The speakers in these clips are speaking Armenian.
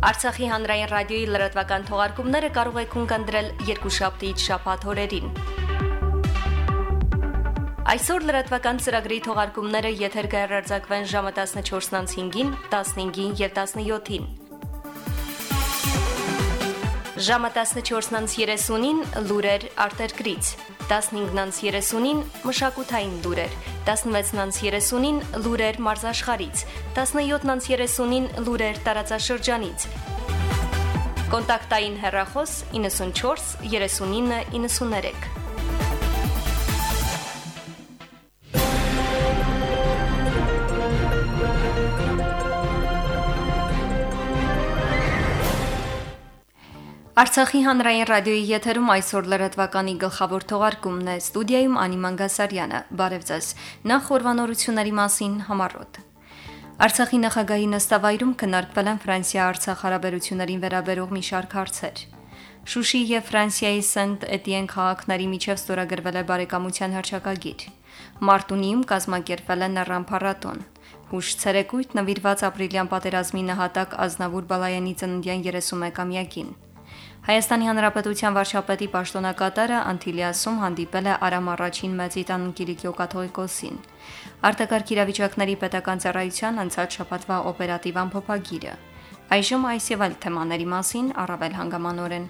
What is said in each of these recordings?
Արցախի հանրային ռադիոյի լրատվական թողարկումները կարող եք ունկնդրել երկուշաբթիից շաբաթ օրերին։ Այսօր լրատվական ծրագրի թողարկումները եթեր կհեռարձակվեն ժամը 14:05-ին, 15-ին եւ 17-ին։ Ժամը 14:30-ին լուրեր արտերկրից, 15:30-ին մշակութային լուրեր, 16:30-ին լուրեր մարզաշխարից, 17:30-ին լուրեր տարածաշրջանից։ Կոնտակտային հեռախոս 94 39 93 Արցախի հանրային ռադիոյի եթերում այսօր լրատվականի գլխավոր թողարկումն է։ Ստուդիայում Անի Մանգասարյանը։ Բարև ձեզ։ Նախ խորվանորությունների մասին համառոտ։ Արցախի նախագահի նստավայրում քննարկվել են Ֆրանսիա-Արցախ հարաբերություններին վերաբերող մի շարք հարցեր։ Շուշի եւ Ֆրանսիայի Սենտ Էտիեն քաղաքների միջև ստորագրվել է բարեկամության հրճակագիր։ Մարտունիում կազմակերպվել է նռան փառատոն։ Հուշ ցերեկույթ նվիրված ապրիլյան պատերազմի նահատակ Ազնավուր Բալայանի ծննդյան 31-ամյակին։ Հայաստանի Հանրապետության վարչապետի պաշտոնակատարը Անտիլիասում հանդիպել է Արամ առաջին մեծիտան Կիրիլո կաթողիկոսին։ Արտակարգ իրավիճակների պետական ծառայության անցած շաբաթվա օպերատիվ ամփոփագիրը։ Այժմ այս եւ այլ թեմաների մասին առավել հանգամանորեն։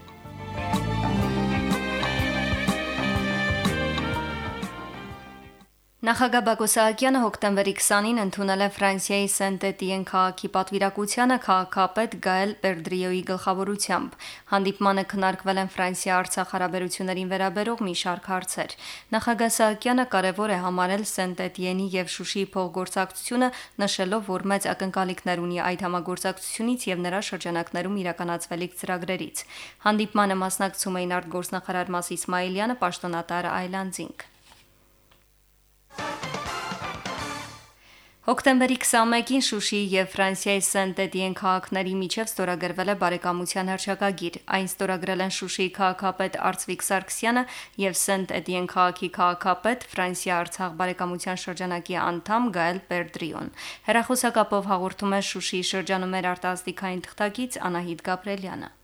Նախագահ Բակո Սահակյանը հոկտեմբերի 20-ին ընդունել է Ֆրանսիայի Սենտ-Էտիեն քաղաքի պատվիրակությանը քաղաքապետ Գայել Պերդրիոյի գլխավորությամբ։ Հանդիպմանը քննարկվել են Ֆրանսիա-Արցախ հարաբերություններին վերաբերող մի շարք հարցեր։ Նախագահ Սահակյանը կարևոր է համարել Սենտ-Էտիենի եւ Շուշիի փոխգործակցությունը, նշելով, որ մեծ ակնկալիքներ ունի այդ համագործակցությունից եւ նրա շրջանակներում իրականացվելիք ծրագրերից։ Հանդիպմանը մասնակցում էին արտգործնախարար Մաս Իսմայելյանը, պաշտոնատար Այլանդզինգ։ Հոկտեմբերի 21-ին Շուշիի եւ Ֆրանսիայի Սենտ-Էտիեն քաղաքների միջև ստորագրվել է բարեկամության հրճակագիր։ Այն ստորագրել են Շուշիի քաղաքապետ Արծվիկ Սարգսյանը եւ Սենտ-Էտիեն քաղաքի քաղաքապետ Ֆրանսիա-Արցախ բարեկամության շրջանակի անդամ Գայել Պերդրիոն։ Հերախոսակապով հաղորդում է Շուշիի շրջանում արտասթիկային թղթակից Անահիտ Գաբրելյանը։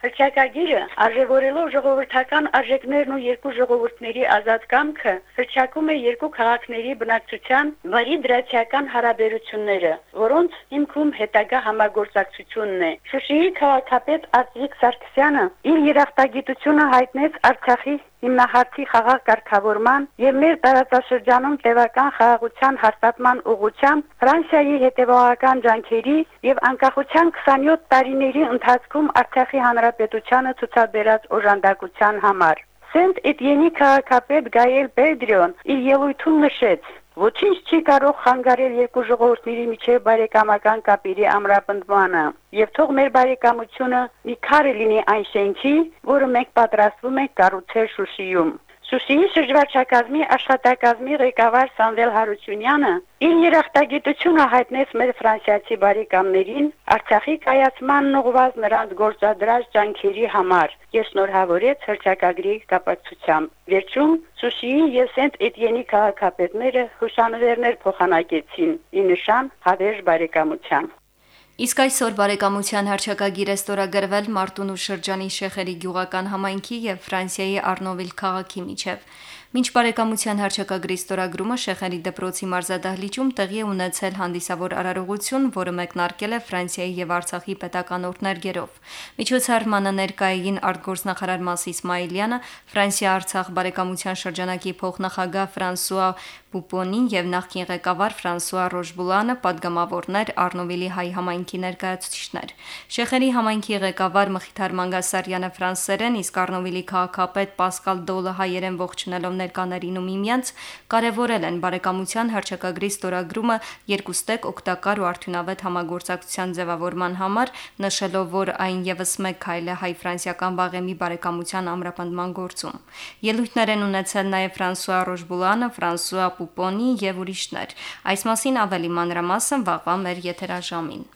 Հրճակագիրը արժևորելով ժողովրդական արժեքներն ու երկու ժողովուրդների ազատ կամքը հրճակում է երկու քաղաքների բնակչության բարի դրացիական հարաբերությունները, որոնց հիմքում հետագա համագործակցությունն է։ Շուշիի քաղաքապետ Արտիկ Սարգսյանը իր երախտագիտությունը հայտնեց Արցախի հիմնահարցի խաղաղ կարգավորման եւ մեր տարածաշրջանում տևական խաղաղության հաստատման ուղղությամբ Ֆրանսիայի հետևողական ջանքերի եւ անկախության 27 տարիների ընթացքում Արցախի հանրապետությանը ցուցաբերած օժանդակության համար։ Սենտ Էտիենի քաղաքապետ Գայել Պեդրիոն իր ելույթում նշեց, Ոչինչ չի կարող խանգարել երկու ժողովուրդների միջև բարեկամական կապերի ամրապնդմանը, եւ թող մեր բարեկամությունը մի քարը լինի այն շենքի, որը մենք պատրաստվում ենք կառուցել Շուշիում։ Շուշիի շրջվարչակազմի աշխատակազմի ղեկավար Սամվել Հարությունյանը իր երախտագիտությունը հայտնեց մեր ֆրանսիացի բարեկամներին Արցախի կայացման ուղղված նրանց գործադրած ջանքերի համար եւ շնորհավորեց հրճակագրի կապակցությամբ։ Վերջում Շուշիի եւ Սենտ Էտիենի քաղաքապետները հուշանվերներ փոխանակեցին՝ ի նշան հավերժ բարեկամության։ Իսկ այսօր բարեկամության հրճակագիր է ստորագրվել Մարտունու շրջանի Շեխերի գյուղական համայնքի եւ Ֆրանսիայի Արնովիլ քաղաքի միջև։ Մինչ բարեկամության հarczակագրի ստորագրումը Շեխերի դպրոցի մարզադահլիճում տեղի է ունեցել հանդիսավոր արարողություն, որը մեկնարկել է Ֆրանսիայի եւ Արցախի պետական օրդներգերով։ Միջոցառմանը ներկայային արտգործնախարար Մասիս Մայլյանը, Ֆրանսիա-Արցախ բարեկամության շրջանակի փոխնախագահ Ֆրանսուଆ Պուպոնին եւ նախկին ղեկավար Ֆրանսուଆ Ռոժբուլանը падգամավորներ Արնովիլի հայ համայնքի ներկայացուցիչներ։ Շեխերի համայնքի ղեկավար Մխիթար Մանգասարյանը ֆրանսերեն, իսկ Արնովիլի քաղաքապետ Պասկալ Դոլը հայերեն ողջունելով ներկաներին ու միմյանց կարևորել են բարեկամության հրճակագրի ստորագրումը երկուստեք օգտակար ու արդյունավետ համագործակցության ձևավորման համար, նշելով, որ այն եւս մեկ քայլ է հայ-ֆրանսիական վաղեմի բարեկամության ամրապնդման գործում։ Ելույթներ են ունեցել նաեւ Ֆրանսուଆ Ռոժբուլանը, Ֆրանսուଆ Պուպոնի եւ ուրիշներ։ Այս մասին ավելի մանրամասն վաղվա մեր եթերաժամին։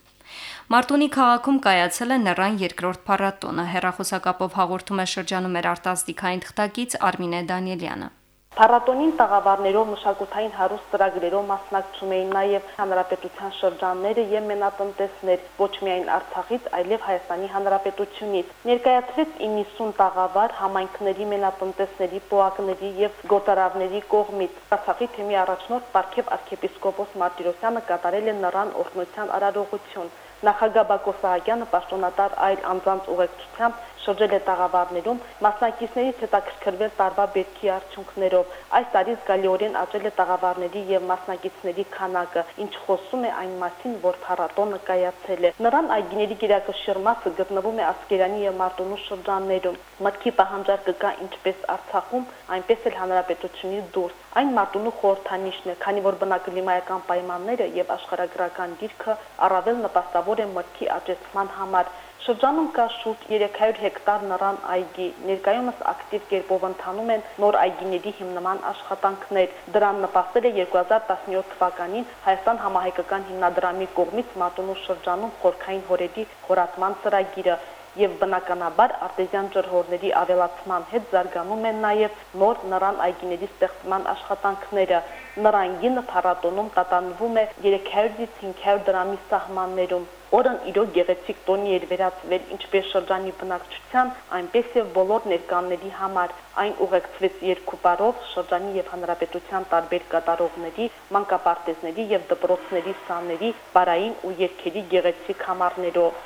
Մարտունի քաղաքում կայացել է նռան երկրորդ փառատոնը։ Հերախոսակապով հաղորդում է շրջանում մեր արտասթիկային թղթակից Արմինե Դանիելյանը։ Փառատոնին տաղավարներով մշակութային հարուստ ծրագրերով մասնակցում էին նաև հանրապետության շրջանները եւ մենատնտեսներ ոչ միայն Արցախից, այլև Հայաստանի Հանրապետությունից։ Ներկայացրեց 90 տաղավար համայնքների մենատնտեսների, պոակների եւ գոտարավների կողմից։ Արցախի թեմի առաջնորդ Պարքև arczepiskopos Մարտիրոսյանը կատարել է նրան օրհնության արարողություն։ Նախագահ Բակո Սահակյանը պաշտոնատար այլ անձանց ուղեկցությամբ շրջել է տաղավարներում, մասնակիցներից հետաքրքրվել տարվա բերքի արդյունքներով։ Այս տարի զգալիորեն աճել է տաղավարների եւ մասնակիցների քանակը, ինչ խոսում է այն մասին, որ փառատոնը կայացել է։ Նրան այգիների գերակշիռ մասը գտնվում է Ասկերանի եւ Մարտունու շրջաններում։ Մտքի պահանջարկը կա ինչպես Արցախում, այնպես էլ հանրապետությունից դուրս։ Այն Մարտունու խորհրդանիշն է, քանի որ բնակլիմայական պայմանները եւ աշխարհագրական դիրքը առավել նպաստավոր են մտքի աճեցման համար։ Շրջանում կա շուրջ 300 հեկտար նռան այգի։ Ներկայումս ակտիվ կերպով ընթանում են նոր այգիների հիմնման աշխատանքներ։ Դրան նպաստել է 2017 թվականին Հայաստան համահայկական հիմնադրամի կողմից Մատունու շրջանում խորքային հորերի խորատման ծրագիրը եւ բնականաբար արտեզյան ջրհորների ավելացման հետ զարգանում են նաեւ նոր նռան այգիների ստեղծման աշխատանքները։ Նռան գինը փառատոնում տատանվում է 300-ից 500 դրամի սահմաններում որն իրոք գեղեցիկ տոնի էր վերածվել ինչպես շրջանի բնակչության, այնպես եւ բոլոր ներկանների համար։ Այն ուղեկցվեց երկու բարով շրջանի եւ հանրապետության տարբեր կատարողների, մանկապարտեզների եւ դպրոցների սաների, բարային ու երկերի գեղեցիկ համարներով։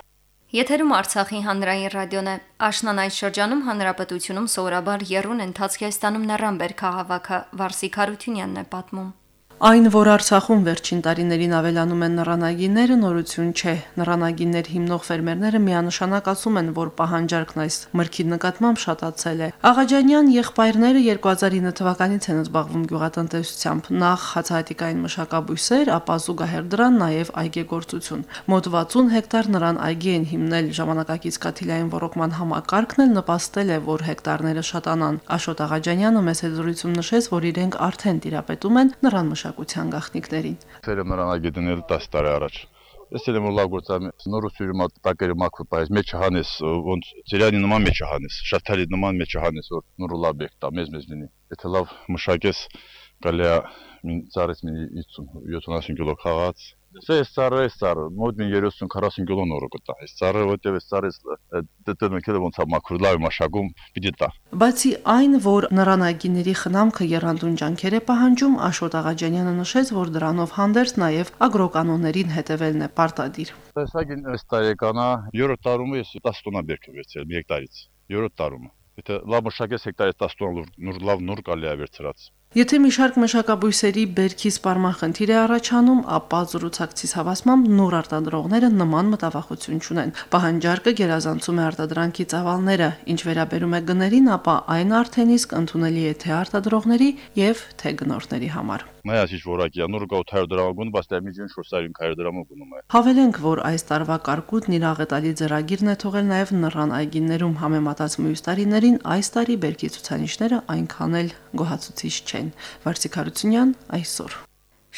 Եթերում Արցախի հանրային ռադիոն է։ Աշնան այս շրջանում հանրապետությունում սովորաբար երուն ընթացքի է ստանում նռան բերքահավաքը Վարսիկ Հարությունյանն է պատմում։ Այն, որ Արցախում վերջին տարիներին ավելանում են նռանագինները, նորություն չէ։ Նռանագիններ հիմնող ֆերմերները միանշանակ ասում են, որ պահանջարկն այս մրգի նկատմամբ շատացել է։ Աղաջանյան եղբայրները 2009 թվականից են զբաղվում գյուղատնտեսությամբ, նախ հացահատիկային մշակաբույսեր, ապա զուգահեռ դրան նաև այգեգործություն։ Մոտ 60 հեկտար նռան այգի են հիմնել ժամանակակից կաթիլային ռոռոկման համակարգն էլ նպաստել է, որ հեկտարները շատանան։ Աշոտ Աղաջանյանը մեծ հետզրույցում նշեց, որ իրենք արդեն տիրապետում են նռան մշակ մշակության գաղտնիքներին։ Ֆերը նրան գետնել 10 տարի առաջ։ Ես էլ եմ լավ գործամ նորություն մատ տակերը մակը բայց մեջը հանես ոնց ծերյանի նման մեջը հանես շաթալի նման մեջը հանես որ նորը լավ եք տա մեզ մեզ լինի եթե լավ մշակես գալի մին ծարես մին 50 70 կիլո խաղած Սա է ծառը, է ծառը, մոտ 30-40 կիլո նորը կտա։ Այս ծառը որտեվ է դե մեկը ոնց է մաքուր լավ մաշակում պիտի տա։ Բացի այն, որ նրանագիների խնամքը երանդուն ջանքեր է պահանջում, Աշոտ Աղաջանյանը նշեց, որ դրանով հանդերձ նաև ագրոկանոններին հետևելն է պարտադիր։ Տեսագին ըստ տարեկանա 7 տարումը ես 10 տոննա բերք վերցրել մի հեկտարից։ 7 տարումը։ Եթե լավ մշակես հեկտարից 10 տոննա նուր լավ նուր կալի է վերցրած։ Եթե մի շարք մշակաբույսերի բերքի սպառման խնդիր է առաջանում, ապա զրուցակցից հավասմամբ նոր արտադրողները նման մտավախություն չունեն։ Պահանջարկը գերազանցում է արտադրանքի ծավալները, ինչ վերաբերում է գներին, ապա այն արդեն իսկ ընդունելի է թե արտադրողների եւ թե գնորդների համար։ Նայած ինչ որակի անոր կա 800 դրամ գուն, բայց դա միջին 400 դրամ գնում է։ Հավելենք, որ այս տարվա կարկուտն իր աղետալի ծրագիրն է թողել նաև նռան այգիներում համեմատած մյուս տարիներին, այս տարի բերքի ցուցանիշները այնքան էլ գոհացուցիչ չեն։ Վարսիկ Հարությունյան այսօր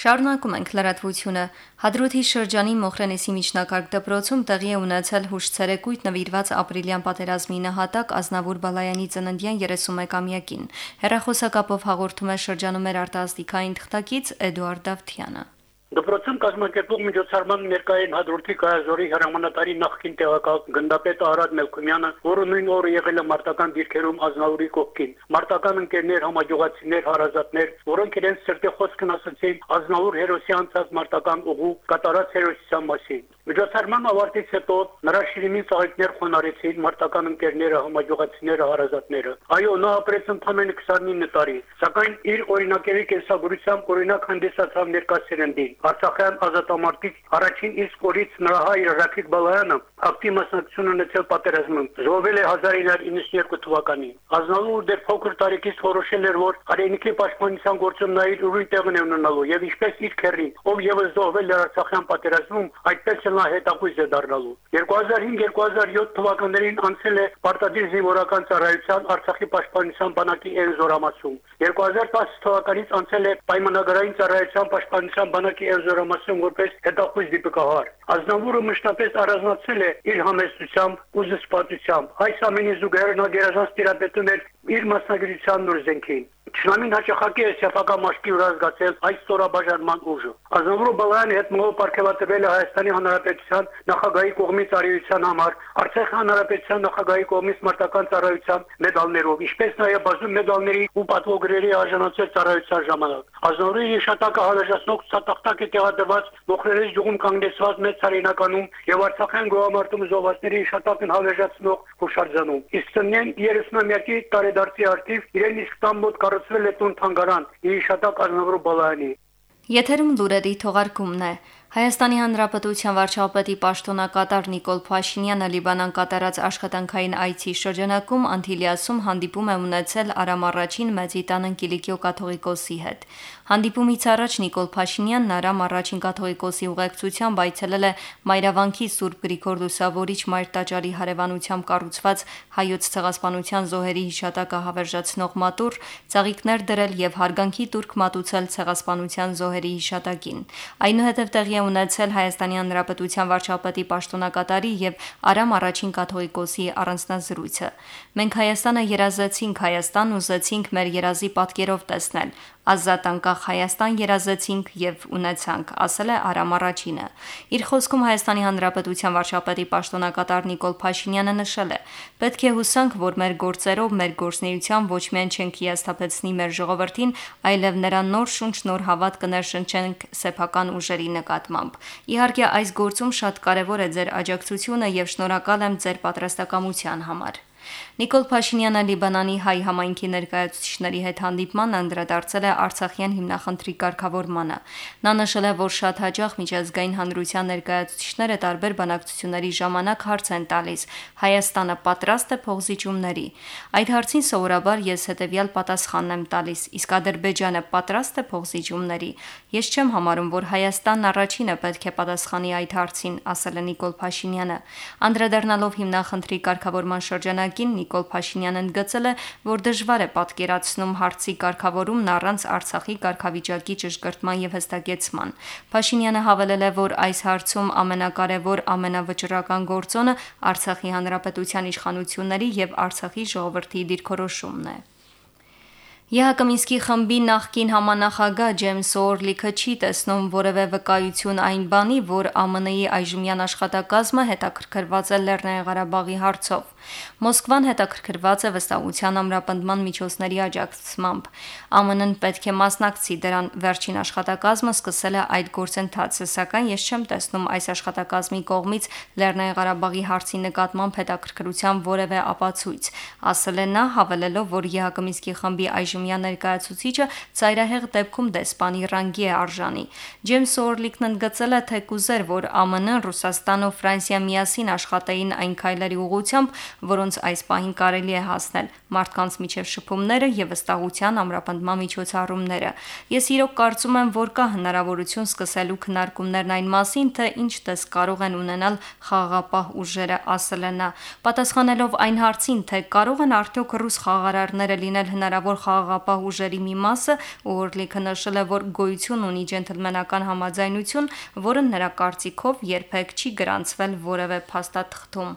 Շարունակում ենք լրատվությունը։ Հադրութի շրջանի Մոխրենեսի միջնակարգ դպրոցում տեղի է ունեցել հուշցերեկույթ նվիրված ապրիլյան պատերազմի նահատակ Ազնավուր Բալայանի ծննդյան 31-ամյակին։ Հերախոսակապով հաղորդում է շրջանում մեր արտասթիկային թղթակից Էդուարդ Դավթյանը։ Դպրոցում կազմակերպող միջոցառման ներկային հադրութի կայազորի հրամանատարի նախկին տեղակալ գնդապետ Արադ Մելքումյանը, որը նույն օրը եղել է մարտական դիրքերում Ազնավուրի կողքին, մարտական ընկերներ, համագյուղացիներ, հարազատներ, որոնք իրենց սրտի խոսքն ասացին Ազնավուր հերոսի անցած մարտական ուղու կատարած հերոսության մասին։ Միջոցառման ավարտից հետո նրա շիրիմին ծաղիկներ խոնարեցին մարտական ընկերները, համագյուղացիները, հարազատները։ Այո, նա ապրեց ընդամենը 29 տարի, սակայն իր օրինակերի կենսագրությամբ օրինակ հանդիսացավ ներկա սերնդին։ Արցախյան ազատամարտիկ առաջին իսկ օրից նրա հայր Ռաֆիկ Բալայանը ակտիվ մասնակցություն ունեցել պատերազմում։ Զոհվել է 1992 թվականին։ Ազնալու դեր փոքր տարիքից որոշել էր, որ հայրենիքի պաշտպանության գործում նա իր ուրույն տեղն է ունենալու եւ ինչպես իր քերին, ով եւս զոհվել էր Արցախյան պատերազմում, այդպես նա հետախույզ է դառնալու։ 2005-2007 թվականներին անցել է պարտադիր զինվորական ծառայության Արցախի պաշտպանության բանակի Էրզորամասում։ 2010 թվականից անցել է պայմանագրային ծառայության պաշտպանության բանակի Էրզորամասում որպես հետախույզ դիպկահար։ Ազնավուրը մշտապես առանձնացել է իր համեստությամբ ու զսպվածությամբ։ Այս ամենի զուգահեռ նա գերազանց տիրապետում էր իր մասնագիտության նոր զենքին։ Չնամին հաճախակի է սեփական մաշկի վրա զգացել այս ստորաբաժանման ուժը։ Ազնվորը Բալայանի հետ մոտ ապարգևատրվել է Հայաստանի Հանրապետության նախագահի կողմից արիության համար, Արցախի Հանրապետության նախագահի կողմից մարտական ծառայության մեդալներով, ինչպես նաև բազում մեդալների ու պատվոգրերի արժանացել ծառայության ժամանակ։ Ազնվորի հիշատակը հավերժացնող ցատախտակ է տեղադրված Մոխրերես գյուղում կանգնեցված մեծ հարինականում եւ Արցախյան գյուղամարտում զոհվածների հիշատակն հավերժացնող հուշարձանում։ Իսկ ծնեն 30-ամյակի տարեդարձի արդիվ իրեն իսկ տան մոտ կառուցվել է տուն թանգարան Հիշատակ Ազնվոր Բալայանի։ Եթերում լուրերի թողարկումն է։ Հայաստանի Հանրապետության վարչապետի պաշտոնակատար Նիկոլ Փաշինյանը Լիբանան կատարած աշխատանքային այցի շրջանակում Անտիլիասում հանդիպում է ունեցել Արամ առաջին Մեծի տան Կիլիկիո կաթողիկոսի հետ։ Հանդիպումից առաջ Նիկոլ Փաշինյանն Արամ առաջին կաթողիկոսի ուղեկցությամբ այցելել է Մայրավանքի Սուրբ Գրիգոր Լուսավորիչ Մայր տաճարի հարևանությամբ կառուցված հայոց ցեղասպանության զոհերի հիշատակը հավերժացնող մատուռ, ծաղիկներ դրել եւ հարգանքի տուրք մատուցել ցեղասպանության զոհերի հիշատակին։ Այնուհետև տեղի է ունեցել Հայաստանի Հանրապետության վարչապետի պաշտոնակատարի եւ Արամ առաջին կաթողիկոսի առանձնազրույցը։ Մենք Հայաստանը երազեցինք, Հայաստան ուզեցինք մեր երազի պատկերով տեսնել, ազատ անկախ Հայաստան երազեցինք եւ ունեցանք, ասել է Արամ առաջինը։ Իր խոսքում Հայաստանի Հանրապետության վարչապետի պաշտոնակատար Նիկոլ Փաշինյանը նշել է. «Պետք է հուսանք, որ մեր գործերով, մեր գործնեությամբ ոչ միայն չենք հիասթափեցնի մեր ժողովրդին, այլև նրան նոր շունչ, նոր հավատ կներշնչենք սեփական ուժերի նկատմամբ։ Իհարկե, այս գործում շատ կարևոր է ձեր աջակցությունը եւ շնորհակալ եմ ձեր պատրաստակամության համար»։ Նիկոլ Փաշինյանը Լիբանանի հայ համայնքի ներկայացուցիչների հետ հանդիպման անդրադարձել է Արցախյան հիմնախնդրի կարգավորմանը։ Նա նշել է, որ շատ հաճախ միջազգային հանրության ներկայացուցիչները տարբեր բանակցությունների ժամանակ հարց են տալիս. Հայաստանը պատրաստ է փողզիջումների։ Այդ հարցին սովորաբար ես հետեւյալ պատասխանն եմ տալիս. իսկ Ադրբեջանը պատրաստ է փողզիջումների։ Ես չեմ համարում, որ Հայաստանն առաջինը պետք է պատասխանի այդ հարցին, ասել է Նիկոլ Փաշինյանը։ Անդրադառնալով հիմնախնդրի կարգավորման շրջանակին Նիկոլ Փաշինյանն ընդգծել է, որ դժվար է պատկերացնում հարցի կարգավորումն առանց Արցախի կարգավիճակի ճշգրտման եւ հստակեցման։ Փաշինյանը հավելել է, որ այս հարցում ամենակարևոր, ամենավճռական գործոնը Արցախի հանրապետության իշխանությունների եւ Արցախի ժողովրդի դիրքորոշումն է։ ԵՀԿ Մինսկի խմբի նախկին համանախագահ Ջեյմս Օրլիքը չի տեսնում որևէ վկայություն այն բանի, որ ԱՄՆ-ի այժմյան աշխատակազմը հետաքրքրված է Լեռնային Ղարաբաղի հարցով։ Մոսկվան հետաքրքրված է վստահության ամրապնդման միջոցների աջակցմամբ։ ԱՄՆ-ն պետք է մասնակցի դրան վերջին աշխատակազմը սկսել է այդ գործընթացը, սակայն ես չեմ տեսնում այս աշխատակազմի կողմից Լեռնային Ղարաբաղի հարցի նկատմամբ հետաքրքրության որևէ ապացույց, ասել է նա, հավելելով, որ ԵՀԿ Մինսկի խմբի այժմյան ներկայացուցիչը ծայրահեղ դեպքում դեսպանի ռանգի է արժանի։ Ջեյմս Օրլիկն ընդգծել է, թե կուզեր, որ ԱՄՆ-ն, Ռուսաստան ու Ֆրանսիա միասին աշխատեին այն քայլերի ուղղությամբ, որոնց այս պահին կարելի է հասնել մարդկանց միջև շփումները եւ վստահության ամրապնդման միջոցառումները։ Ես իրոք կարծում եմ, որ կա հնարավորություն սկսելու քննարկումներն այն մասին, թե ինչ տես կարող են ունենալ խաղաղապահ ուժերը, ասել է նա, պատասխանելով այն հարցին, թե կարող են արդյոք ռուս խաղարարները լինել հնարավոր խաղաղապահ ուժերի մի մասը, Օրլիքը նշել է, որ գոյություն ունի ջենթլմենական համաձայնություն, որը նրա կարծիքով երբեք չի գրանցվել որևէ փաստաթղթում։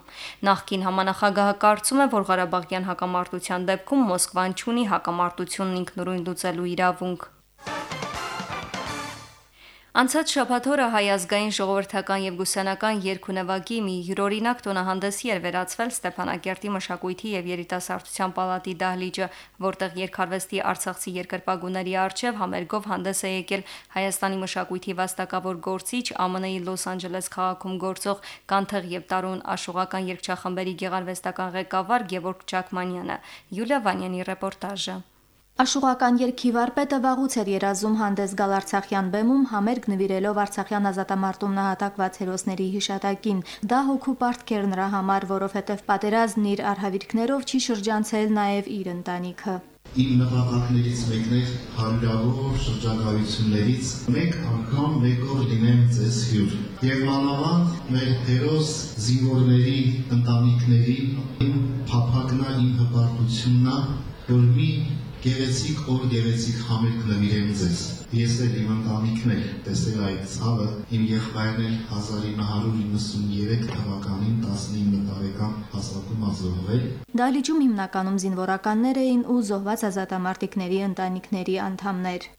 Նախկին համանախ նախագահը կարծում է, որ Ղարաբաղյան հակամարտության դեպքում Մոսկվան չունի հակամարտությունն ինքնուրույն լուծելու իրավունք։ Անցած շաբաթօրը հայ ազգային ժողովրդական եւ գուսանական երկունավակի մի յուրօրինակ տոնահանդեսի էր վերածվել Ստեփանակերտի մշակույթի եւ երիտասարդության պալատի դահլիճը, որտեղ երկարվեստի Արցախցի երկրպագուների արչեւ համերգով հանդես է եկել Հայաստանի մշակույթի վաստակավոր գործիչ ԱՄՆ-ի Լոս Անջելես քաղաքում գործող Կանթեղ եւ Տարուն աշուղական երգչախմբերի գեղարվեստական ղեկավար Գևորգ Ճակմանյանը։ Յուլիա Վանյանի ռեպորտաժը։ Աշուղական երկի վարպետը վաղուց էր երազում հանդես գալ Արցախյան բեմում համերգ նվիրելով Արցախյան ազատամարտում նահատակված հերոսների հիշատակին։ Դա հոգու պարտքեր նրա համար, որովհետև պատերազմն իր արհավիրքներով չի շրջանցել նաև իր ընտանիքը։ Իմ նպատակներից մեկն էր հարյուրավոր շրջագայություններից մեկ անգամ մեկ օր լինեմ ձեզ հյուր։ Եվ մանավանդ մեր հերոս զինվորների ընտանիքների իմ փափագնա իմ հպարտությունն որ մի գեղեցիկ օր գեղեցիկ համերգ նվիրեմ ձեզ։ Ես էլ իմ ընտանիքն էլ տեսել այդ ցավը, իմ եղբայրն էլ 1993 թվականին 19 տարեկան հասակում ազողվել։ Դալիճում հիմնականում զինվորականներ էին ու զոհված ազատամարտիկների ընտանիքների անդամներ։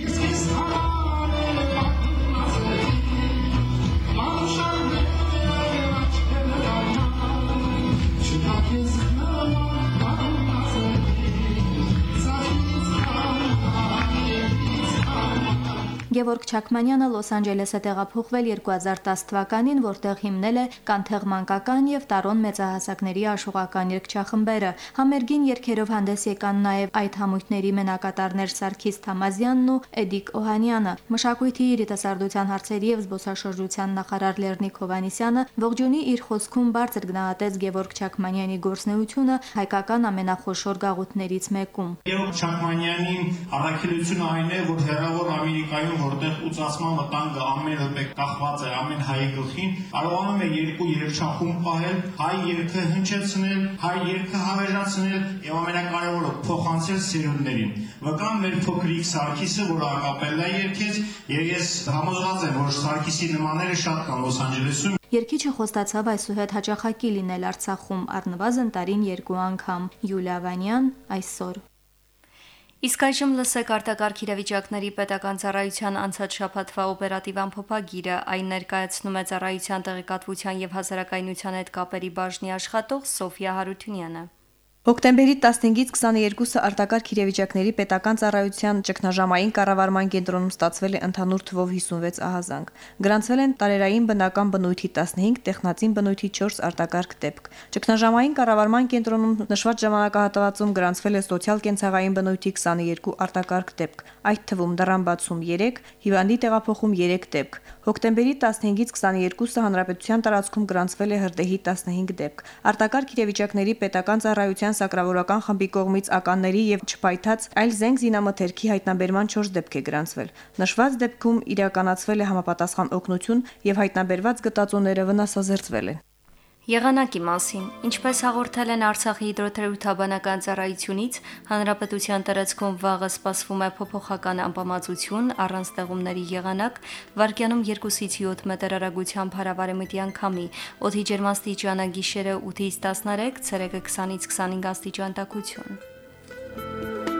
Ես Գևորգ Չակմանյանը Լոս Անջելես է տեղափոխվել 2010 թվականին, որտեղ հիմնել է Կանթեղ մանկական եւ Տարոն մեծահասակների աշխուղական երգչախմբերը։ Համերգին երգերով հանդես եկան նաեւ այդ համույթների մենակատարներ Սարգիս Թամազյանն ու Էդիկ Օհանյանը։ Մշակույթի երիտասարդության հարցերի եւ զբոսաշրջության նախարար Լեռնիկ Հովանիսյանը ողջունի իր խոսքում բարձր գնահատեց Գևորգ Չակմանյանի գործնեությունը հայկական ամենախոշոր գաղութներից մեկում։ Գևորգ Չակմանյանին առաքելությունը այն է, որ հերավոր Ամերիկայում որտեղ ուծացման վտանգը ամեն րոպե կախված է ամեն հայի գլխին, կարողանում է երկու երգչախումբ պահել, հայ երգը հնչեցնել, հայ երգը հավերժացնել եւ ամենակարևորը փոխանցել սերունդներին։ Վկան մեր փոքրիկ Սարգիսը, որ ակապելլա երգեց, եւ ես համոզված եմ, որ Սարգիսի նմանները շատ կան Լոս Անջելեսում Երկիչը խոստացավ այսուհետ հաճախակի լինել Արցախում առնվազն տարին երկու անգամ։ Յուլիա Վանյան այսօր Իսկ այժմ լսեք արտակարգ իրավիճակների պետական ծառայության անցած շաբաթվա օպերատիվ ամփոփագիրը։ Այն ներկայացնում է ծառայության տեղեկատվության եւ հասարակայնության հետ կապերի բաժնի աշխատող Սոֆիա Հարությունյանը։ Հոկտեմբերի 15-ից 22-ը արտակարգ իրավիճակների պետական ծառայության ճգնաժամային կառավարման կենտրոնում ստացվել է ընդհանուր թվով 56 ահազանգ։ Գրանցվել են տարերային բնական բնույթի 15, տեխնացին բնույթի 4 արտակարգ դեպք։ Ճգնաժամային կառավարման կենտրոնում նշված ժամանակահատվածում գրանցվել է սոցիալ կենցաղային բնույթի 22 արտակարգ դեպք, այդ թվում դռան բացում 3, հիվանդի տեղափոխում 3 դեպք։ Հոկտեմբերի 15-ից 22-ը հանրապետության տարածքում գրանցվել է հրդեհի 15 դեպք։ Արտակարգ իրավիճակների պետական ծառայության սակրավորական խմբի կողմից ականների եւ չփայթած այլ զենք զինամթերքի հայտնաբերման 4 դեպք է գրանցվել։ Նշված դեպքում իրականացվել է համապատասխան օգնություն եւ հայտնաբերված գտածոները վնասազերծվել են։ Եղանակի մասին, ինչպես հաղորդել են Արցախի հիդրոթերապևտաբանական ծառայությունից, հանրապետության տարածքում վաղը սպասվում է փոփոխական անբավարարություն, առանց ձեղումների եղանակ, վարկյանում 2-ից 7 մետր արագությամբ հարավարեմտյան քամի, օդի ջերմաստիճանը գիշերը 8-ից 13, ցերեկը 20-ից 25 աստիճան տաքություն։